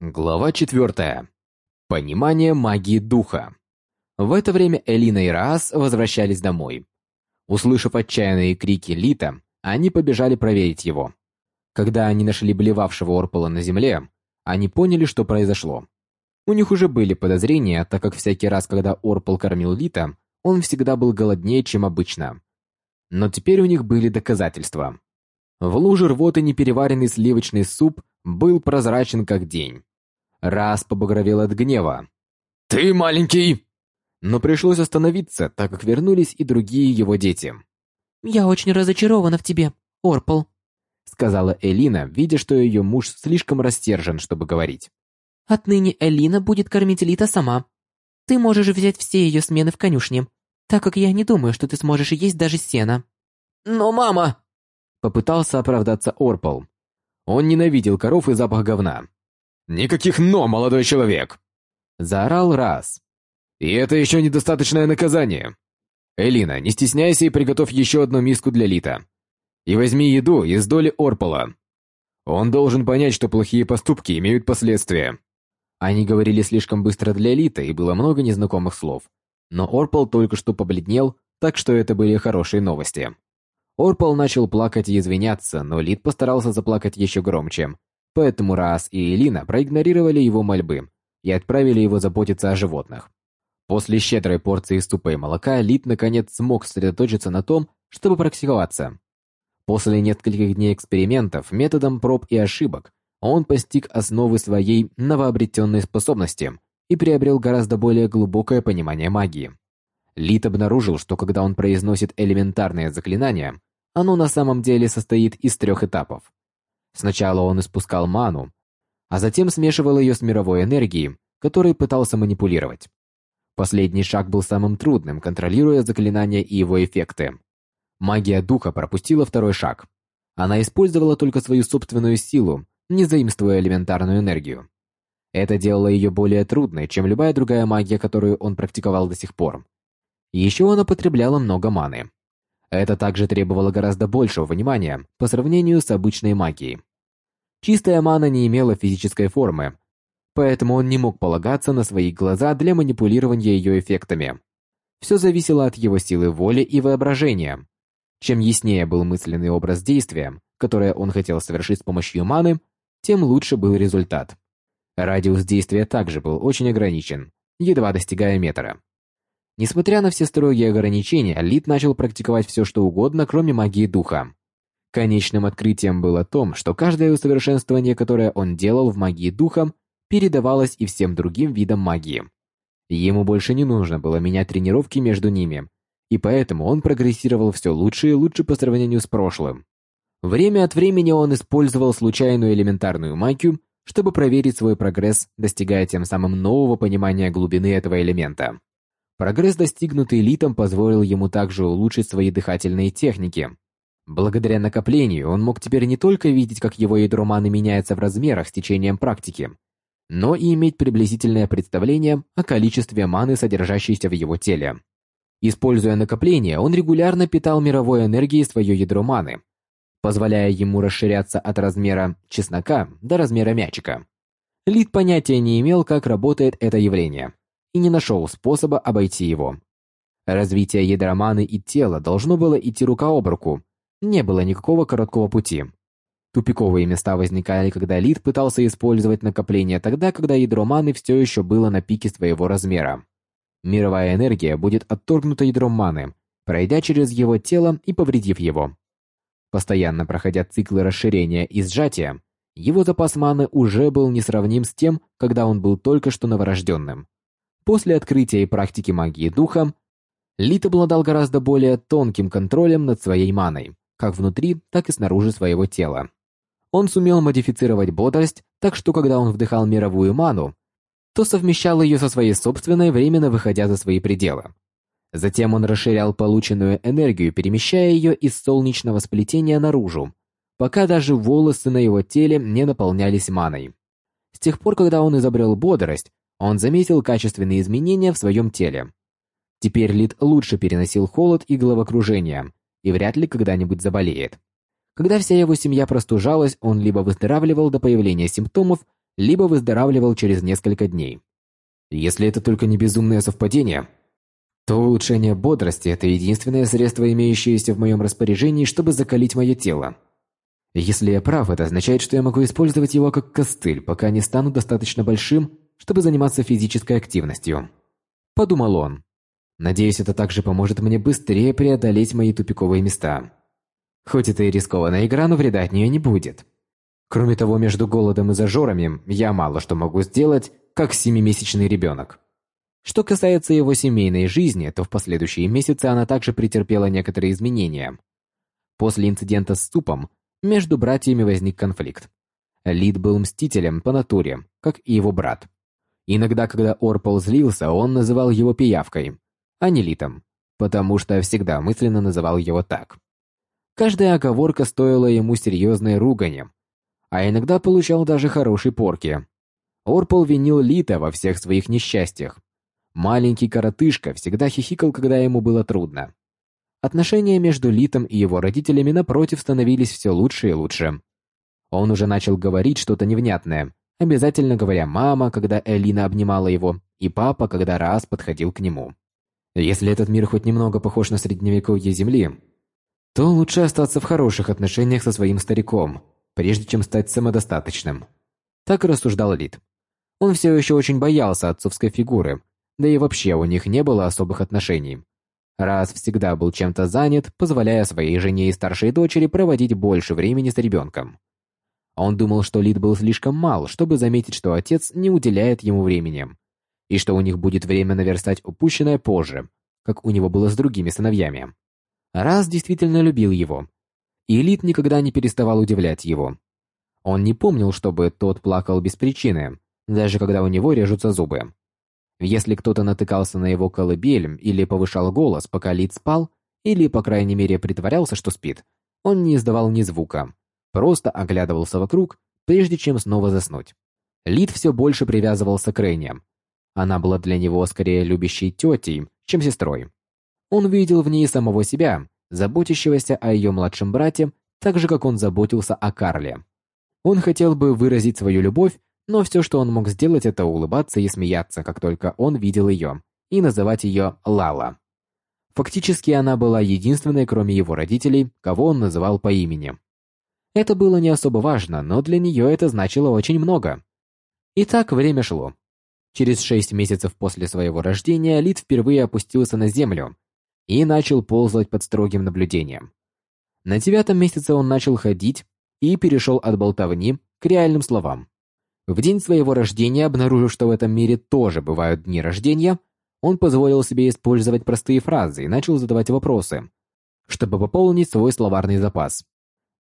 Глава четвертая. Понимание магии духа. В это время Элина и Раас возвращались домой. Услышав отчаянные крики Лита, они побежали проверить его. Когда они нашли блевавшего Орпола на земле, они поняли, что произошло. У них уже были подозрения, так как всякий раз, когда Орпол кормил Лита, он всегда был голоднее, чем обычно. Но теперь у них были доказательства. В луже рвоты непереваренный сливочный суп был прозрачен как день. Раз побагровел от гнева. «Ты маленький!» Но пришлось остановиться, так как вернулись и другие его дети. «Я очень разочарована в тебе, Орпол», сказала Элина, видя, что ее муж слишком растержен, чтобы говорить. Отныне Элина будет кормить Лита сама. Ты можешь взять все ее смены в конюшне, так как я не думаю, что ты сможешь есть даже сено». «Но мама...» Попытался оправдаться Орпол. Он ненавидел коров и запах говна. «Никаких «но», молодой человек!» Заорал раз. «И это еще недостаточное наказание. Элина, не стесняйся и приготовь еще одну миску для Лита. И возьми еду из доли Орпола. Он должен понять, что плохие поступки имеют последствия. Они говорили слишком быстро для Лита, и было много незнакомых слов. Но Орпол только что побледнел, так что это были хорошие новости. Орпол начал плакать и извиняться, но Лит постарался заплакать еще громче. Поэтому Раас и Элина проигнорировали его мольбы и отправили его заботиться о животных. После щедрой порции супа и молока Лит наконец смог сосредоточиться на том, чтобы практиковаться. После нескольких дней экспериментов методом проб и ошибок он постиг основы своей новообретенной способности и приобрел гораздо более глубокое понимание магии. Лит обнаружил, что когда он произносит элементарное заклинание, оно на самом деле состоит из трех этапов. Сначала он испускал ману, а затем смешивал ее с мировой энергией, которой пытался манипулировать. Последний шаг был самым трудным, контролируя заклинания и его эффекты. Магия духа пропустила второй шаг. Она использовала только свою собственную силу, не заимствуя элементарную энергию. Это делало ее более трудной, чем любая другая магия, которую он практиковал до сих пор. Еще она потребляла много маны. Это также требовало гораздо большего внимания по сравнению с обычной магией. Чистая мана не имела физической формы, поэтому он не мог полагаться на свои глаза для манипулирования ее эффектами. Все зависело от его силы воли и воображения. Чем яснее был мысленный образ действия, которое он хотел совершить с помощью маны, тем лучше был результат. Радиус действия также был очень ограничен, едва достигая метра. Несмотря на все строгие ограничения, Лид начал практиковать все, что угодно, кроме магии духа. Конечным открытием было то, что каждое усовершенствование, которое он делал в магии духа, передавалось и всем другим видам магии. Ему больше не нужно было менять тренировки между ними, и поэтому он прогрессировал все лучше и лучше по сравнению с прошлым. Время от времени он использовал случайную элементарную магию, чтобы проверить свой прогресс, достигая тем самым нового понимания глубины этого элемента. Прогресс, достигнутый Литом, позволил ему также улучшить свои дыхательные техники. Благодаря накоплению он мог теперь не только видеть, как его ядро маны меняется в размерах с течением практики, но и иметь приблизительное представление о количестве маны, содержащейся в его теле. Используя накопление, он регулярно питал мировой энергией свое ядро маны, позволяя ему расширяться от размера чеснока до размера мячика. Лид понятия не имел, как работает это явление, и не нашел способа обойти его. Развитие ядра маны и тела должно было идти рука об руку, не было никакого короткого пути. Тупиковые места возникали, когда Лид пытался использовать накопление тогда, когда ядро маны все еще было на пике своего размера. Мировая энергия будет отторгнута ядром маны, пройдя через его тело и повредив его. Постоянно проходя циклы расширения и сжатия, его запас маны уже был несравним с тем, когда он был только что новорожденным. После открытия и практики магии духа, Лит обладал гораздо более тонким контролем над своей маной, как внутри, так и снаружи своего тела. Он сумел модифицировать бодрость, так что когда он вдыхал мировую ману, то совмещал ее со своей собственной, временно выходя за свои пределы. Затем он расширял полученную энергию, перемещая ее из солнечного сплетения наружу, пока даже волосы на его теле не наполнялись маной. С тех пор, когда он изобрел бодрость, он заметил качественные изменения в своем теле. Теперь Лид лучше переносил холод и головокружение, и вряд ли когда-нибудь заболеет. Когда вся его семья простужалась, он либо выздоравливал до появления симптомов, либо выздоравливал через несколько дней. Если это только не безумное совпадение, то улучшение бодрости – это единственное средство, имеющееся в моем распоряжении, чтобы закалить мое тело. Если я прав, это означает, что я могу использовать его как костыль, пока не стану достаточно большим, чтобы заниматься физической активностью. Подумал он. Надеюсь, это также поможет мне быстрее преодолеть мои тупиковые места. Хоть это и рискованная игра, но вреда от нее не будет. Кроме того, между голодом и зажорами я мало что могу сделать, как семимесячный ребенок. Что касается его семейной жизни, то в последующие месяцы она также претерпела некоторые изменения. После инцидента с супом между братьями возник конфликт. Лид был мстителем по натуре, как и его брат. Иногда, когда Орпол злился, он называл его пиявкой, а не Литом, потому что всегда мысленно называл его так. Каждая оговорка стоила ему серьезной ругани, а иногда получал даже хорошие порки. Орпол винил Лита во всех своих несчастьях, Маленький коротышка всегда хихикал, когда ему было трудно. Отношения между Литом и его родителями напротив становились все лучше и лучше. Он уже начал говорить что-то невнятное, обязательно говоря «мама», когда Элина обнимала его, и «папа», когда раз подходил к нему. Если этот мир хоть немного похож на средневековье Земли, то лучше остаться в хороших отношениях со своим стариком, прежде чем стать самодостаточным. Так рассуждал Лит. Он все еще очень боялся отцовской фигуры, да и вообще у них не было особых отношений. Раз всегда был чем-то занят, позволяя своей жене и старшей дочери проводить больше времени с ребенком. Он думал, что Лид был слишком мал, чтобы заметить, что отец не уделяет ему времени, и что у них будет время наверстать упущенное позже, как у него было с другими сыновьями. Раз действительно любил его, и Лид никогда не переставал удивлять его. Он не помнил, чтобы тот плакал без причины, даже когда у него режутся зубы. Если кто-то натыкался на его колыбель или повышал голос, пока Лид спал, или, по крайней мере, притворялся, что спит, он не издавал ни звука, просто оглядывался вокруг, прежде чем снова заснуть. Лид все больше привязывался к Рейне. Она была для него скорее любящей тетей, чем сестрой. Он видел в ней самого себя, заботящегося о ее младшем брате, так же, как он заботился о Карле. Он хотел бы выразить свою любовь но все, что он мог сделать, это улыбаться и смеяться, как только он видел ее, и называть ее Лала. Фактически она была единственной, кроме его родителей, кого он называл по имени. Это было не особо важно, но для нее это значило очень много. И так время шло. Через шесть месяцев после своего рождения Лид впервые опустился на землю и начал ползать под строгим наблюдением. На девятом месяце он начал ходить и перешел от болтовни к реальным словам. В день своего рождения, обнаружив, что в этом мире тоже бывают дни рождения, он позволил себе использовать простые фразы и начал задавать вопросы, чтобы пополнить свой словарный запас.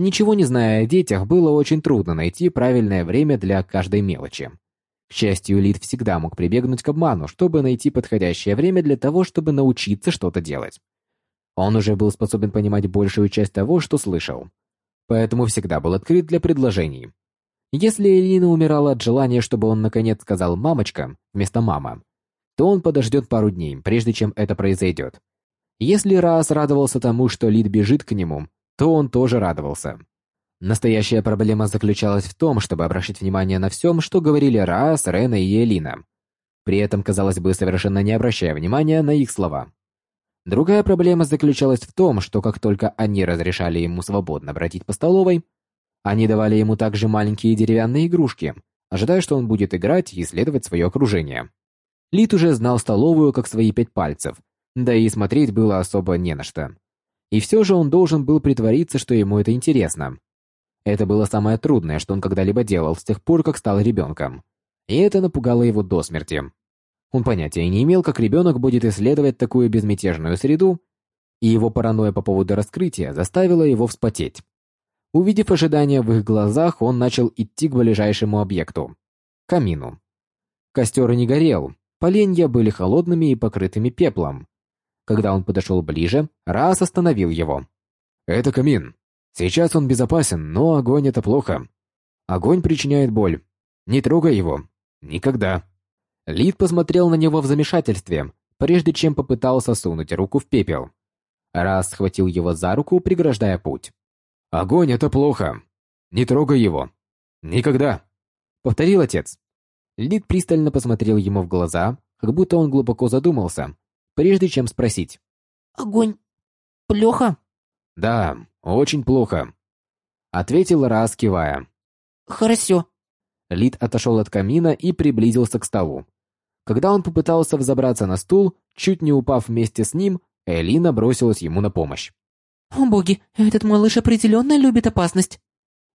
Ничего не зная о детях, было очень трудно найти правильное время для каждой мелочи. К счастью, Лид всегда мог прибегнуть к обману, чтобы найти подходящее время для того, чтобы научиться что-то делать. Он уже был способен понимать большую часть того, что слышал, поэтому всегда был открыт для предложений. Если Элина умирала от желания, чтобы он наконец сказал «мамочка» вместо «мама», то он подождет пару дней, прежде чем это произойдет. Если Раас радовался тому, что Лид бежит к нему, то он тоже радовался. Настоящая проблема заключалась в том, чтобы обращать внимание на всем, что говорили Раас, Рена и Элина. При этом, казалось бы, совершенно не обращая внимания на их слова. Другая проблема заключалась в том, что как только они разрешали ему свободно бродить по столовой, они давали ему также маленькие деревянные игрушки, ожидая, что он будет играть и исследовать свое окружение. Лит уже знал столовую как свои пять пальцев, да и смотреть было особо не на что. И все же он должен был притвориться, что ему это интересно. Это было самое трудное, что он когда-либо делал с тех пор, как стал ребенком. И это напугало его до смерти. Он понятия не имел, как ребенок будет исследовать такую безмятежную среду, и его паранойя по поводу раскрытия заставила его вспотеть. Увидев ожидание в их глазах, он начал идти к ближайшему объекту – камину. Костер не горел, поленья были холодными и покрытыми пеплом. Когда он подошел ближе, Раас остановил его. «Это камин. Сейчас он безопасен, но огонь – это плохо. Огонь причиняет боль. Не трогай его. Никогда». Лид посмотрел на него в замешательстве, прежде чем попытался сунуть руку в пепел. Раз схватил его за руку, преграждая путь. Огонь — это плохо. Не трогай его. Никогда. — повторил отец. Лид пристально посмотрел ему в глаза, как будто он глубоко задумался, прежде чем спросить. «Огонь плохо?» «Да, очень плохо», — ответил Раз, кивая. «Хорошо». Лид отошел от камина и приблизился к столу. Когда он попытался взобраться на стул, чуть не упав вместе с ним, Элина бросилась ему на помощь. «О боги, этот малыш определенно любит опасность!»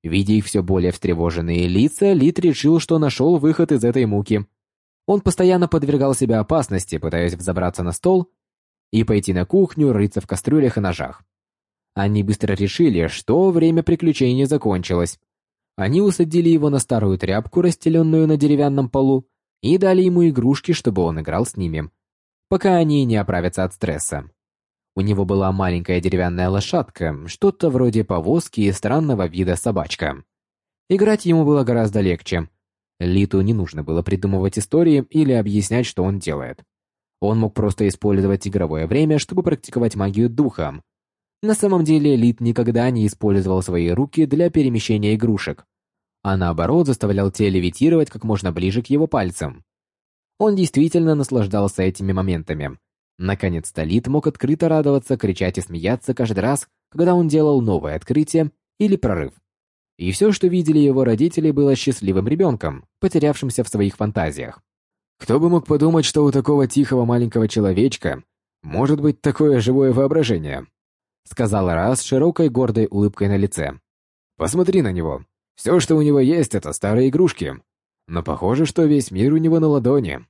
Видя их все более встревоженные лица, Лид решил, что нашел выход из этой муки. Он постоянно подвергал себя опасности, пытаясь взобраться на стол и пойти на кухню, рыться в кастрюлях и ножах. Они быстро решили, что время приключений закончилось. Они усадили его на старую тряпку, расстеленную на деревянном полу, и дали ему игрушки, чтобы он играл с ними, пока они не оправятся от стресса. У него была маленькая деревянная лошадка, что-то вроде повозки и странного вида собачка. Играть ему было гораздо легче. Литу не нужно было придумывать истории или объяснять, что он делает. Он мог просто использовать игровое время, чтобы практиковать магию духа. На самом деле, Лит никогда не использовал свои руки для перемещения игрушек, а наоборот заставлял те левитировать как можно ближе к его пальцам. Он действительно наслаждался этими моментами. Наконец-то Лит мог открыто радоваться, кричать и смеяться каждый раз, когда он делал новое открытие или прорыв. И все, что видели его родители, было счастливым ребенком, потерявшимся в своих фантазиях. Кто бы мог подумать, что у такого тихого маленького человечка может быть такое живое воображение? Сказал Раз с широкой гордой улыбкой на лице. Посмотри на него. Все, что у него есть, это старые игрушки. Но похоже, что весь мир у него на ладони.